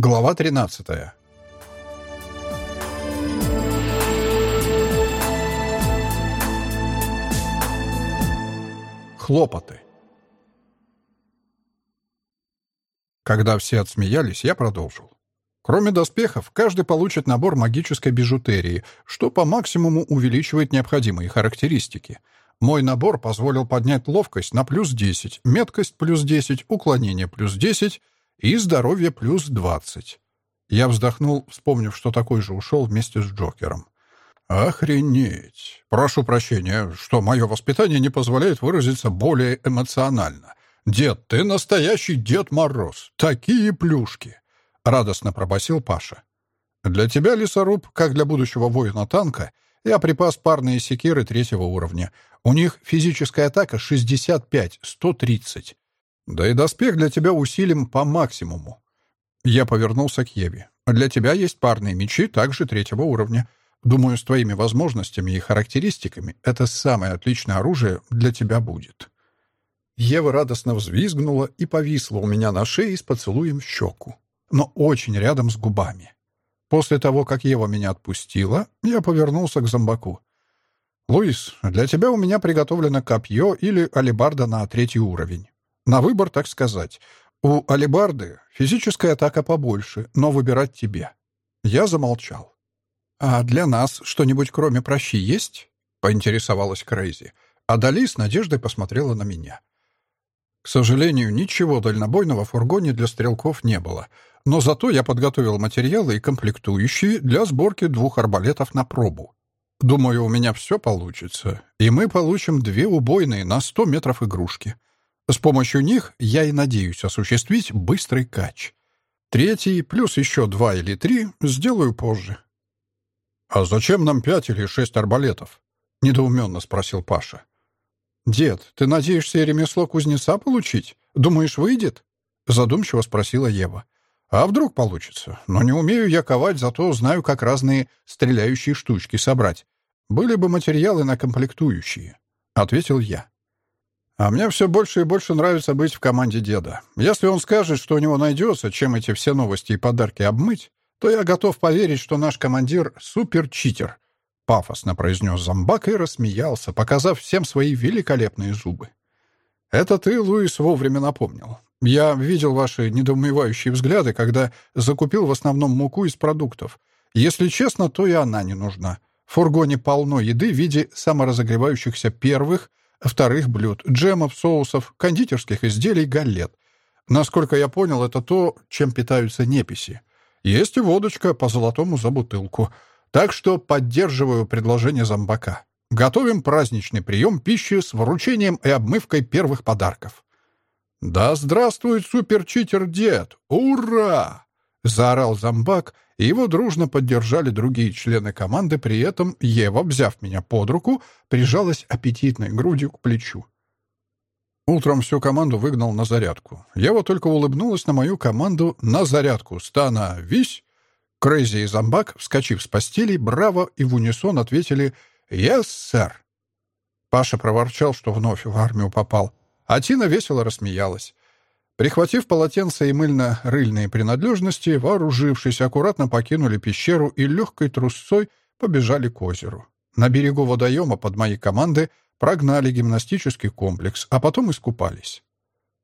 Глава 13. Хлопоты. Когда все отсмеялись, я продолжил. Кроме доспехов, каждый получит набор магической бижутерии, что по максимуму увеличивает необходимые характеристики. Мой набор позволил поднять ловкость на плюс 10, меткость плюс 10, уклонение плюс 10 и здоровье плюс 20. Я вздохнул, вспомнив, что такой же ушел вместе с Джокером. «Охренеть! Прошу прощения, что мое воспитание не позволяет выразиться более эмоционально. Дед, ты настоящий Дед Мороз! Такие плюшки!» — радостно пробасил Паша. «Для тебя, лесоруб, как для будущего воина танка, я припас парные секиры третьего уровня. У них физическая атака 65, 130. Да и доспех для тебя усилим по максимуму. Я повернулся к Еве. Для тебя есть парные мечи, также третьего уровня. Думаю, с твоими возможностями и характеристиками это самое отличное оружие для тебя будет. Ева радостно взвизгнула и повисла у меня на шее с поцелуем в щеку, но очень рядом с губами. После того, как Ева меня отпустила, я повернулся к зомбаку. «Луис, для тебя у меня приготовлено копье или алебарда на третий уровень. На выбор, так сказать. У алебарды физическая атака побольше, но выбирать тебе. Я замолчал. «А для нас что-нибудь кроме прощи есть?» — поинтересовалась Крейзи. А Дали с надеждой посмотрела на меня. К сожалению, ничего дальнобойного в фургоне для стрелков не было, но зато я подготовил материалы и комплектующие для сборки двух арбалетов на пробу. Думаю, у меня все получится, и мы получим две убойные на сто метров игрушки — с помощью них я и надеюсь осуществить быстрый кач. Третий, плюс еще два или три, сделаю позже. «А зачем нам пять или шесть арбалетов?» — недоуменно спросил Паша. «Дед, ты надеешься ремесло кузнеца получить? Думаешь, выйдет?» — задумчиво спросила Ева. «А вдруг получится? Но не умею я ковать, зато знаю, как разные стреляющие штучки собрать. Были бы материалы на комплектующие», — ответил я. А мне все больше и больше нравится быть в команде деда. Если он скажет, что у него найдется, чем эти все новости и подарки обмыть, то я готов поверить, что наш командир — супер-читер», — пафосно произнес зомбак и рассмеялся, показав всем свои великолепные зубы. «Это ты, Луис, вовремя напомнил. Я видел ваши недоумевающие взгляды, когда закупил в основном муку из продуктов. Если честно, то и она не нужна. В фургоне полно еды в виде саморазогревающихся первых вторых блюд, джемов, соусов, кондитерских изделий, галет. Насколько я понял, это то, чем питаются неписи. Есть и водочка по золотому за бутылку. Так что поддерживаю предложение зомбака. Готовим праздничный прием пищи с вручением и обмывкой первых подарков. «Да здравствует суперчитер-дед! Ура!» — заорал зомбак — его дружно поддержали другие члены команды, при этом Ева, взяв меня под руку, прижалась аппетитной грудью к плечу. Утром всю команду выгнал на зарядку. Ева только улыбнулась на мою команду «на зарядку». «Становись!» Крейзи и зомбак, вскочив с постели, браво и в унисон ответили «Yes, сэр». Паша проворчал, что вновь в армию попал, а Тина весело рассмеялась. Прихватив полотенце и мыльно-рыльные принадлежности, вооружившись, аккуратно покинули пещеру и легкой трусцой побежали к озеру. На берегу водоема под моей командой прогнали гимнастический комплекс, а потом искупались.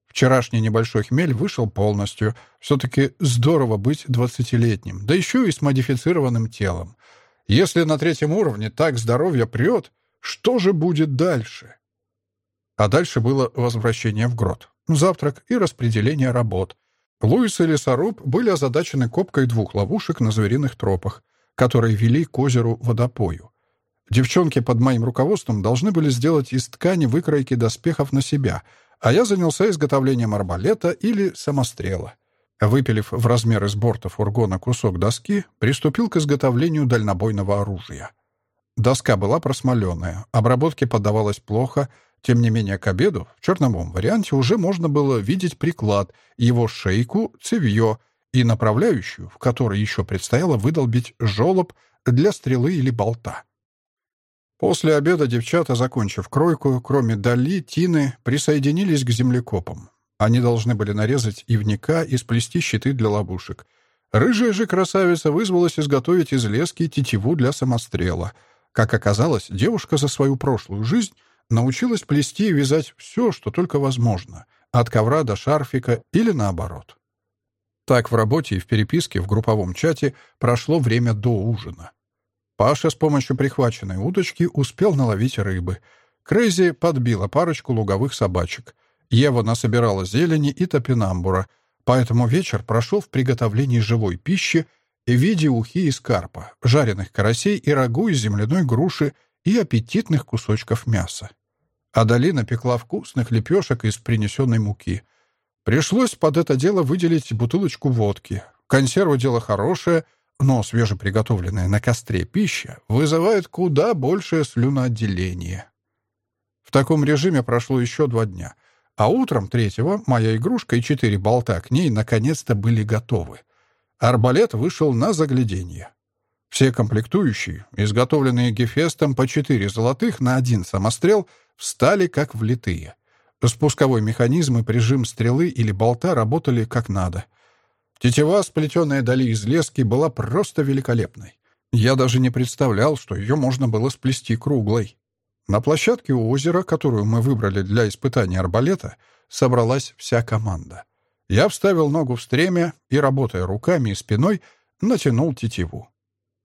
Вчерашний небольшой хмель вышел полностью. Все-таки здорово быть двадцатилетним, да еще и с модифицированным телом. Если на третьем уровне так здоровье прет, что же будет дальше? А дальше было возвращение в грот завтрак и распределение работ. Луис и лесоруб были озадачены копкой двух ловушек на звериных тропах, которые вели к озеру водопою. Девчонки под моим руководством должны были сделать из ткани выкройки доспехов на себя, а я занялся изготовлением арбалета или самострела. Выпилив в размеры с борта фургона кусок доски, приступил к изготовлению дальнобойного оружия. Доска была просмоленная, обработке поддавалась плохо, тем не менее, к обеду в черновом варианте уже можно было видеть приклад, его шейку, цевье и направляющую, в которой еще предстояло выдолбить жолоб для стрелы или болта. После обеда девчата, закончив кройку, кроме Дали, Тины, присоединились к землекопам. Они должны были нарезать ивника и сплести щиты для ловушек. Рыжая же красавица вызвалась изготовить из лески тетиву для самострела. Как оказалось, девушка за свою прошлую жизнь научилась плести и вязать все, что только возможно, от ковра до шарфика или наоборот. Так в работе и в переписке в групповом чате прошло время до ужина. Паша с помощью прихваченной удочки успел наловить рыбы. Крейзи подбила парочку луговых собачек. Ева насобирала зелени и топинамбура — Поэтому вечер прошел в приготовлении живой пищи в виде ухи из карпа, жареных карасей и рагу из земляной груши и аппетитных кусочков мяса. Адалина пекла вкусных лепешек из принесенной муки. Пришлось под это дело выделить бутылочку водки. Консерва — дело хорошее, но свежеприготовленная на костре пища вызывает куда большее слюноотделение. В таком режиме прошло еще два дня — а утром третьего моя игрушка и четыре болта к ней наконец-то были готовы. Арбалет вышел на загляденье. Все комплектующие, изготовленные Гефестом по четыре золотых на один самострел, встали как влитые. Спусковой механизм и прижим стрелы или болта работали как надо. Тетива, сплетенная дали из лески, была просто великолепной. Я даже не представлял, что ее можно было сплести круглой. На площадке у озера, которую мы выбрали для испытания арбалета, собралась вся команда. Я вставил ногу в стремя и, работая руками и спиной, натянул тетиву.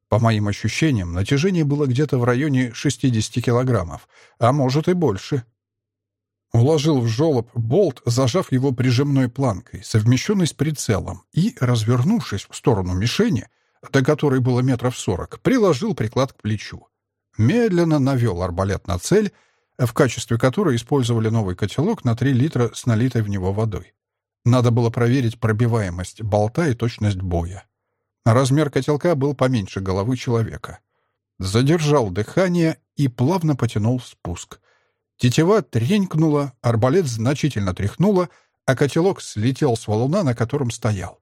По моим ощущениям, натяжение было где-то в районе 60 килограммов, а может и больше. Уложил в жолоб болт, зажав его прижимной планкой, совмещенной с прицелом, и, развернувшись в сторону мишени, до которой было метров сорок, приложил приклад к плечу медленно навел арбалет на цель, в качестве которой использовали новый котелок на 3 литра с налитой в него водой. Надо было проверить пробиваемость болта и точность боя. Размер котелка был поменьше головы человека. Задержал дыхание и плавно потянул спуск. Тетива тренькнула, арбалет значительно тряхнула, а котелок слетел с валуна, на котором стоял.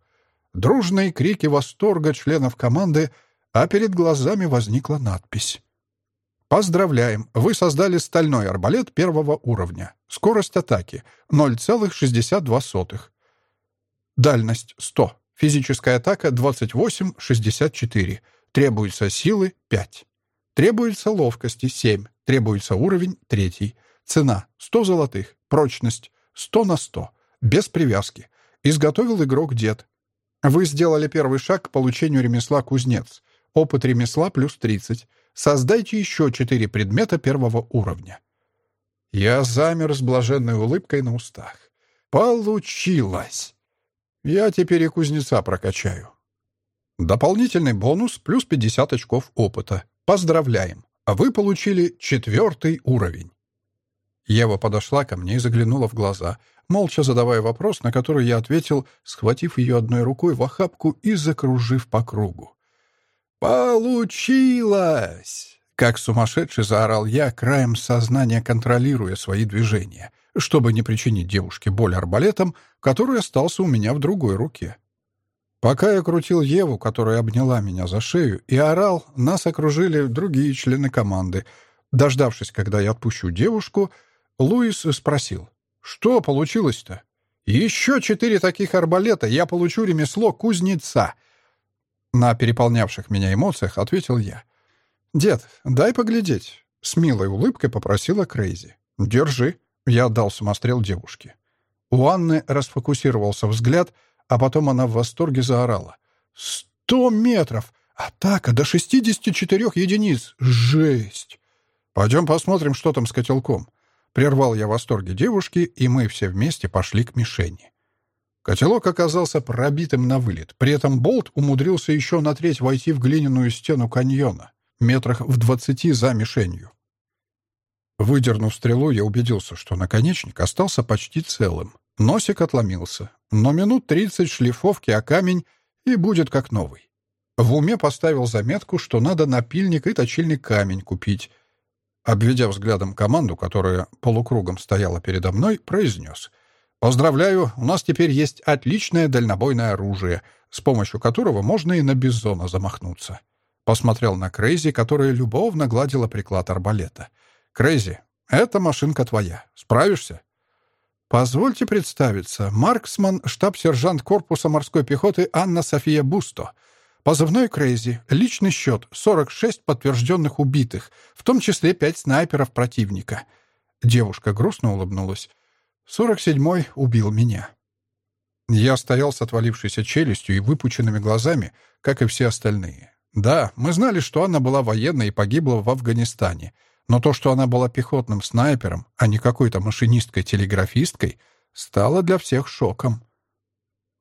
Дружные крики восторга членов команды, а перед глазами возникла надпись. Поздравляем! Вы создали стальной арбалет первого уровня. Скорость атаки 0,62. Дальность 100. Физическая атака 28,64. Требуется силы 5. Требуется ловкости 7. Требуется уровень 3. Цена 100 золотых. Прочность 100 на 100. Без привязки. Изготовил игрок дед. Вы сделали первый шаг к получению ремесла кузнец. Опыт ремесла плюс 30. Создайте еще четыре предмета первого уровня. Я замер с блаженной улыбкой на устах. Получилось! Я теперь и кузнеца прокачаю. Дополнительный бонус плюс 50 очков опыта. Поздравляем! Вы получили четвертый уровень. Ева подошла ко мне и заглянула в глаза, молча задавая вопрос, на который я ответил, схватив ее одной рукой в охапку и закружив по кругу. «Получилось!» Как сумасшедший заорал я, краем сознания контролируя свои движения, чтобы не причинить девушке боль арбалетом, который остался у меня в другой руке. Пока я крутил Еву, которая обняла меня за шею, и орал, нас окружили другие члены команды. Дождавшись, когда я отпущу девушку, Луис спросил, «Что получилось-то?» «Еще четыре таких арбалета, я получу ремесло кузнеца», на переполнявших меня эмоциях ответил я. «Дед, дай поглядеть», — с милой улыбкой попросила Крейзи. «Держи», — я отдал самострел девушке. У Анны расфокусировался взгляд, а потом она в восторге заорала. «Сто метров! Атака до шестидесяти четырех единиц! Жесть!» «Пойдем посмотрим, что там с котелком». Прервал я восторге девушки, и мы все вместе пошли к мишени. Котелок оказался пробитым на вылет. При этом болт умудрился еще на треть войти в глиняную стену каньона, метрах в двадцати за мишенью. Выдернув стрелу, я убедился, что наконечник остался почти целым. Носик отломился, но минут тридцать шлифовки о камень и будет как новый. В уме поставил заметку, что надо напильник и точильный камень купить. Обведя взглядом команду, которая полукругом стояла передо мной, произнес — Поздравляю, у нас теперь есть отличное дальнобойное оружие, с помощью которого можно и на бизона замахнуться. Посмотрел на Крейзи, которая любовно гладила приклад арбалета. «Крейзи, эта машинка твоя. Справишься?» «Позвольте представиться. Марксман, штаб-сержант корпуса морской пехоты Анна София Бусто. Позывной Крейзи. Личный счет. 46 подтвержденных убитых, в том числе 5 снайперов противника». Девушка грустно улыбнулась. «Сорок седьмой убил меня». Я стоял с отвалившейся челюстью и выпученными глазами, как и все остальные. Да, мы знали, что Анна была военной и погибла в Афганистане — но то, что она была пехотным снайпером, а не какой-то машинисткой-телеграфисткой, стало для всех шоком.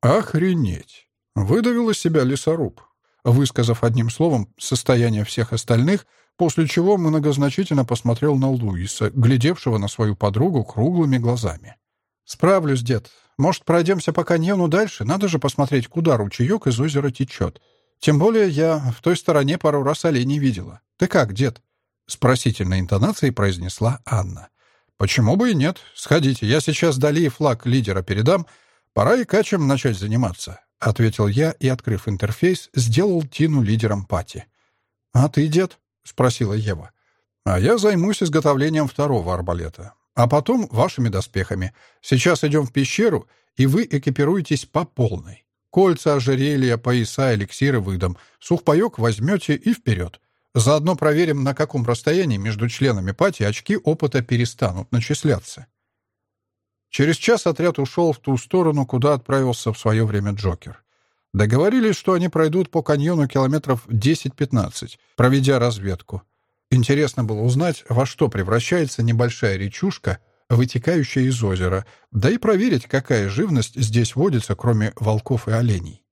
«Охренеть!» — выдавил из себя лесоруб, высказав одним словом состояние всех остальных, после чего многозначительно посмотрел на Луиса, глядевшего на свою подругу круглыми глазами. «Справлюсь, дед. Может, пройдемся по каньону дальше? Надо же посмотреть, куда ручеек из озера течет. Тем более я в той стороне пару раз оленей видела. Ты как, дед?» — с просительной интонацией произнесла Анна. «Почему бы и нет? Сходите, я сейчас Дали флаг лидера передам. Пора и качем начать заниматься», — ответил я и, открыв интерфейс, сделал Тину лидером пати. «А ты, дед?» — спросила Ева. «А я займусь изготовлением второго арбалета. А потом вашими доспехами. Сейчас идем в пещеру, и вы экипируетесь по полной. Кольца, ожерелья, пояса, эликсиры выдам. Сухпайок возьмете и вперед. Заодно проверим, на каком расстоянии между членами пати очки опыта перестанут начисляться. Через час отряд ушел в ту сторону, куда отправился в свое время Джокер. Договорились, что они пройдут по каньону километров 10-15, проведя разведку. Интересно было узнать, во что превращается небольшая речушка, вытекающая из озера, да и проверить, какая живность здесь водится, кроме волков и оленей.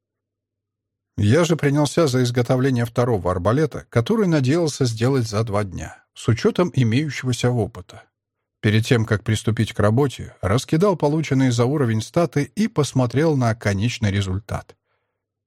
Я же принялся за изготовление второго арбалета, который надеялся сделать за два дня, с учетом имеющегося опыта. Перед тем, как приступить к работе, раскидал полученные за уровень статы и посмотрел на конечный результат.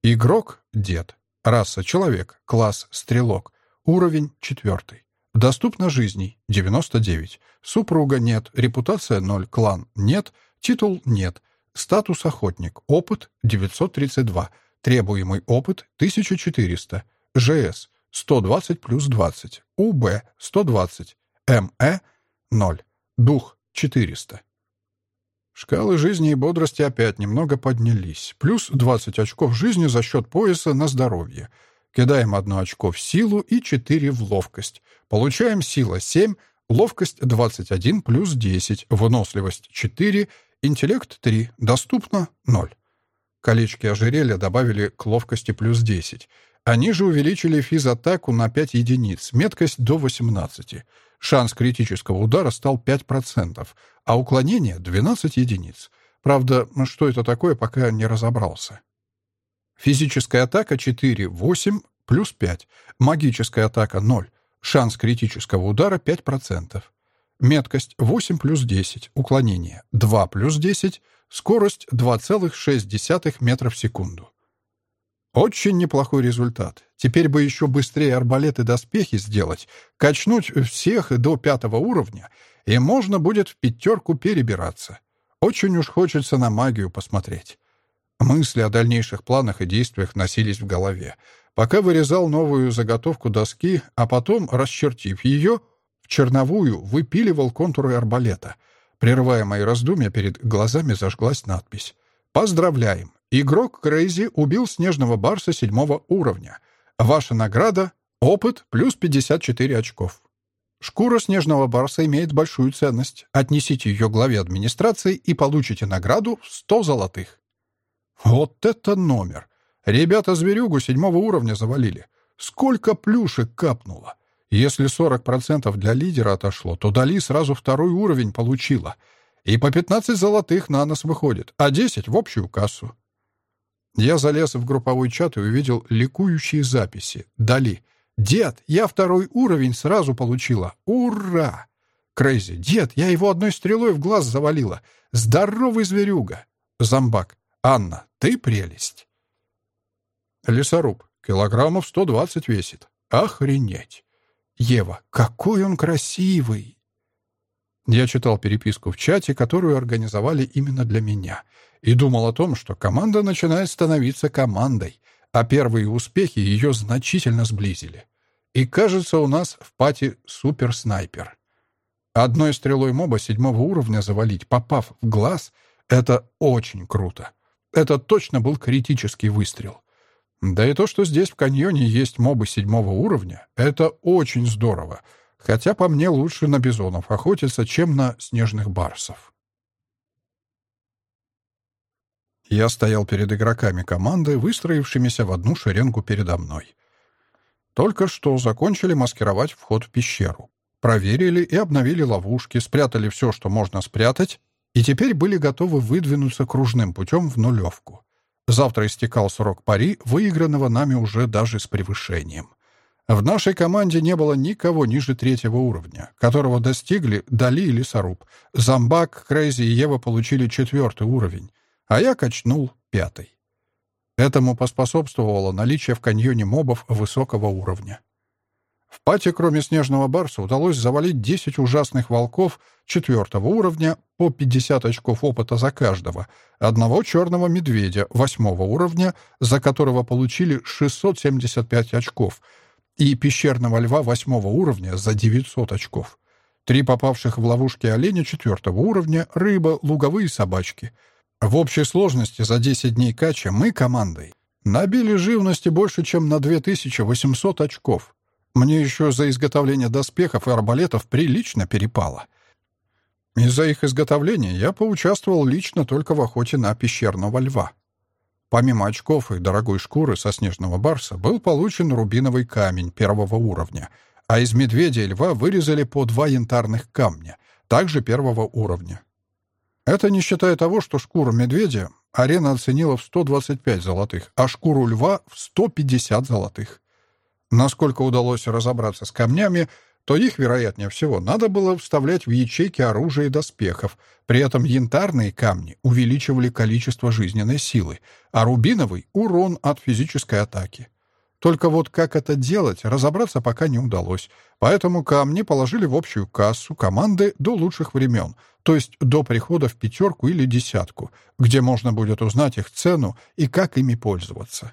Игрок — дед. Раса — человек. Класс — стрелок. Уровень — четвертый. Доступно жизней — 99. Супруга — нет. Репутация — 0. Клан — нет. Титул — нет. Статус — охотник. Опыт — 932. Требуемый опыт — 1400. ЖС — 120 плюс 20. УБ — 120. МЭ — 0. Дух — 400. Шкалы жизни и бодрости опять немного поднялись. Плюс 20 очков жизни за счет пояса на здоровье. Кидаем одно очко в силу и 4 в ловкость. Получаем сила 7, ловкость 21 плюс 10, выносливость 4, интеллект 3, доступно 0. Колечки ожерелья добавили к ловкости плюс 10. Они же увеличили физатаку на 5 единиц, меткость до 18. Шанс критического удара стал 5%, а уклонение — 12 единиц. Правда, что это такое, пока не разобрался. Физическая атака 4, 8, плюс 5. Магическая атака 0. Шанс критического удара 5%. Меткость 8 плюс 10. Уклонение 2 плюс 10. Скорость 2,6 метра в секунду. Очень неплохой результат. Теперь бы еще быстрее арбалеты доспехи сделать, качнуть всех до пятого уровня, и можно будет в пятерку перебираться. Очень уж хочется на магию посмотреть. Мысли о дальнейших планах и действиях носились в голове. Пока вырезал новую заготовку доски, а потом, расчертив ее, в черновую выпиливал контуры арбалета — Прерывая мои раздумья, перед глазами зажглась надпись. «Поздравляем! Игрок Крейзи убил снежного барса седьмого уровня. Ваша награда — опыт плюс 54 очков». Шкура снежного барса имеет большую ценность. Отнесите ее главе администрации и получите награду в 100 золотых. Вот это номер! Ребята зверюгу седьмого уровня завалили. Сколько плюшек капнуло! Если 40% для лидера отошло, то Дали сразу второй уровень получила. И по 15 золотых на нас выходит, а 10 в общую кассу. Я залез в групповой чат и увидел ликующие записи. Дали. «Дед, я второй уровень сразу получила. Ура!» Крейзи. «Дед, я его одной стрелой в глаз завалила. Здоровый зверюга!» Зомбак. «Анна, ты прелесть!» Лесоруб. Килограммов 120 весит. Охренеть! Ева, какой он красивый! Я читал переписку в чате, которую организовали именно для меня, и думал о том, что команда начинает становиться командой, а первые успехи ее значительно сблизили. И кажется, у нас в пати суперснайпер. Одной стрелой моба седьмого уровня завалить, попав в глаз, это очень круто. Это точно был критический выстрел. Да и то, что здесь в каньоне есть мобы седьмого уровня, это очень здорово. Хотя по мне лучше на бизонов охотиться, чем на снежных барсов. Я стоял перед игроками команды, выстроившимися в одну шеренгу передо мной. Только что закончили маскировать вход в пещеру. Проверили и обновили ловушки, спрятали все, что можно спрятать, и теперь были готовы выдвинуться кружным путем в нулевку. Завтра истекал срок пари, выигранного нами уже даже с превышением. В нашей команде не было никого ниже третьего уровня, которого достигли Дали и Лесоруб. Замбак, Крейзи и Ева получили четвертый уровень, а я качнул пятый. Этому поспособствовало наличие в каньоне мобов высокого уровня. В пати, кроме снежного барса, удалось завалить 10 ужасных волков четвертого уровня по 50 очков опыта за каждого, одного черного медведя восьмого уровня, за которого получили 675 очков, и пещерного льва восьмого уровня за 900 очков. Три попавших в ловушки оленя четвертого уровня, рыба, луговые собачки. В общей сложности за 10 дней кача мы командой набили живности больше, чем на 2800 очков. Мне еще за изготовление доспехов и арбалетов прилично перепало. Из-за их изготовления я поучаствовал лично только в охоте на пещерного льва. Помимо очков и дорогой шкуры со снежного барса был получен рубиновый камень первого уровня, а из медведя и льва вырезали по два янтарных камня, также первого уровня. Это не считая того, что шкуру медведя арена оценила в 125 золотых, а шкуру льва — в 150 золотых. Насколько удалось разобраться с камнями, то их, вероятнее всего, надо было вставлять в ячейки оружия и доспехов. При этом янтарные камни увеличивали количество жизненной силы, а рубиновый — урон от физической атаки. Только вот как это делать, разобраться пока не удалось. Поэтому камни положили в общую кассу команды до лучших времен, то есть до прихода в пятерку или десятку, где можно будет узнать их цену и как ими пользоваться.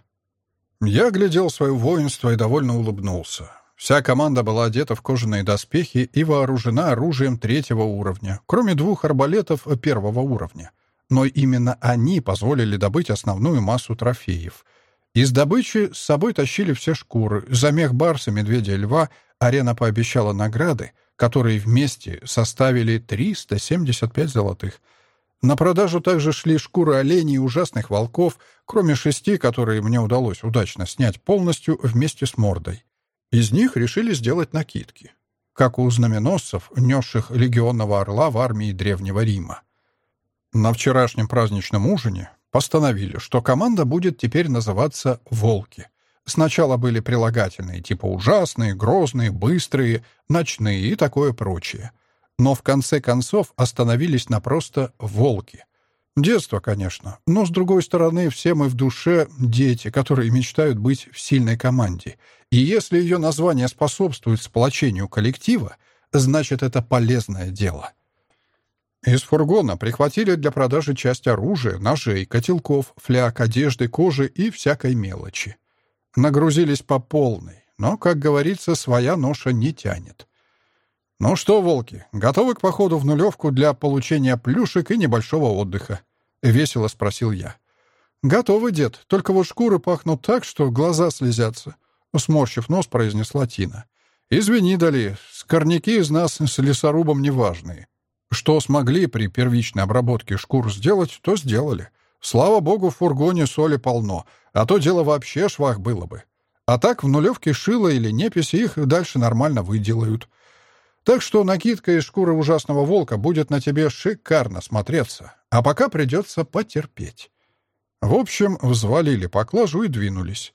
Я глядел свое воинство и довольно улыбнулся. Вся команда была одета в кожаные доспехи и вооружена оружием третьего уровня, кроме двух арбалетов первого уровня. Но именно они позволили добыть основную массу трофеев. Из добычи с собой тащили все шкуры, замех барса, медведя и льва, арена пообещала награды, которые вместе составили 375 золотых — на продажу также шли шкуры оленей и ужасных волков, кроме шести, которые мне удалось удачно снять полностью вместе с мордой. Из них решили сделать накидки, как у знаменосцев, несших легионного орла в армии Древнего Рима. На вчерашнем праздничном ужине постановили, что команда будет теперь называться «Волки». Сначала были прилагательные типа «ужасные», «грозные», «быстрые», «ночные» и такое прочее — но в конце концов остановились на просто «волки». Детство, конечно, но, с другой стороны, все мы в душе дети, которые мечтают быть в сильной команде. И если ее название способствует сплочению коллектива, значит, это полезное дело. Из фургона прихватили для продажи часть оружия, ножей, котелков, фляг, одежды, кожи и всякой мелочи. Нагрузились по полной, но, как говорится, своя ноша не тянет. «Ну что, волки, готовы к походу в нулевку для получения плюшек и небольшого отдыха?» — весело спросил я. «Готовы, дед, только вот шкуры пахнут так, что глаза слезятся», — сморщив нос, произнесла Тина. «Извини, Дали, скорняки из нас с лесорубом неважные. Что смогли при первичной обработке шкур сделать, то сделали. Слава богу, в фургоне соли полно, а то дело вообще швах было бы. А так в нулевке шило или неписи их дальше нормально выделают». Так что накидка из шкуры ужасного волка будет на тебе шикарно смотреться, а пока придется потерпеть. В общем, взвалили поклажу и двинулись.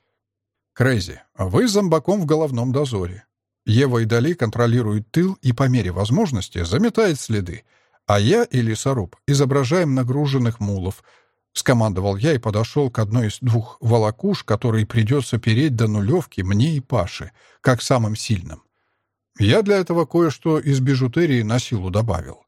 Крейзи, вы зомбаком в головном дозоре. Ева и Дали контролируют тыл и по мере возможности заметает следы, а я и Лесоруб изображаем нагруженных мулов. Скомандовал я и подошел к одной из двух волокуш, которые придется переть до нулевки мне и Паше, как самым сильным. Я для этого кое-что из бижутерии на силу добавил.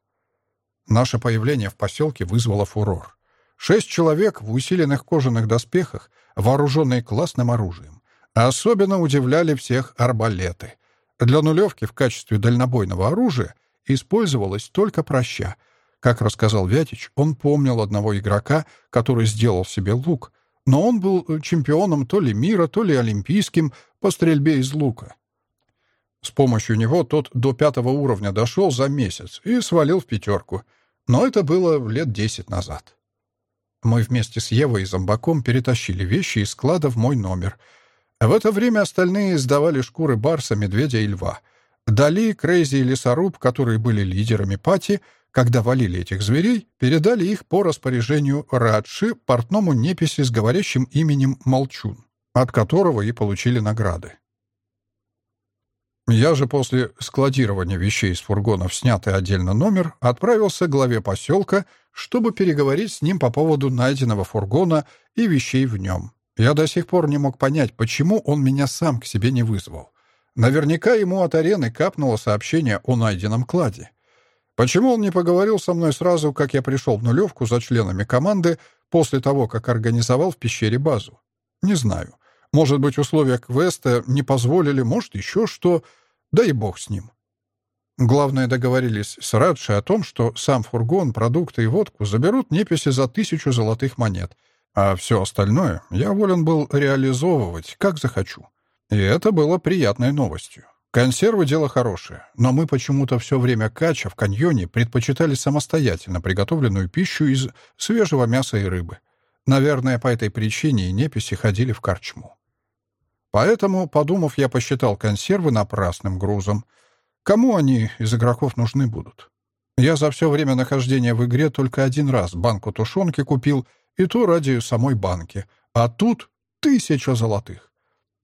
Наше появление в поселке вызвало фурор. Шесть человек в усиленных кожаных доспехах, вооруженные классным оружием. Особенно удивляли всех арбалеты. Для нулевки в качестве дальнобойного оружия использовалась только проща. Как рассказал Вятич, он помнил одного игрока, который сделал себе лук, но он был чемпионом то ли мира, то ли олимпийским по стрельбе из лука. С помощью него тот до пятого уровня дошел за месяц и свалил в пятерку. Но это было лет десять назад. Мы вместе с Евой и зомбаком перетащили вещи из склада в мой номер. В это время остальные сдавали шкуры барса, медведя и льва. Дали, Крейзи и Лесоруб, которые были лидерами пати, когда валили этих зверей, передали их по распоряжению Радши, портному неписи с говорящим именем Молчун, от которого и получили награды. Я же после складирования вещей из фургонов, снятый отдельно номер, отправился к главе поселка, чтобы переговорить с ним по поводу найденного фургона и вещей в нем. Я до сих пор не мог понять, почему он меня сам к себе не вызвал. Наверняка ему от арены капнуло сообщение о найденном кладе. Почему он не поговорил со мной сразу, как я пришел в нулевку за членами команды после того, как организовал в пещере базу? Не знаю. Может быть, условия квеста не позволили, может, еще что. Да и бог с ним. Главное, договорились с Радши о том, что сам фургон, продукты и водку заберут неписи за тысячу золотых монет, а все остальное я волен был реализовывать, как захочу. И это было приятной новостью. Консервы — дело хорошее, но мы почему-то все время кача в каньоне предпочитали самостоятельно приготовленную пищу из свежего мяса и рыбы. Наверное, по этой причине и неписи ходили в корчму. Поэтому, подумав, я посчитал консервы напрасным грузом. Кому они из игроков нужны будут? Я за все время нахождения в игре только один раз банку тушенки купил, и то ради самой банки. А тут тысяча золотых.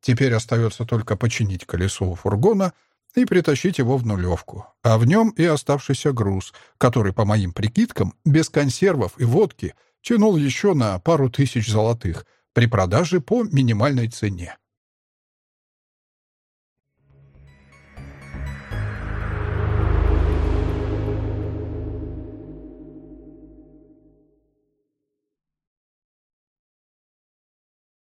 Теперь остается только починить колесо у фургона и притащить его в нулевку. А в нем и оставшийся груз, который, по моим прикидкам, без консервов и водки тянул еще на пару тысяч золотых при продаже по минимальной цене.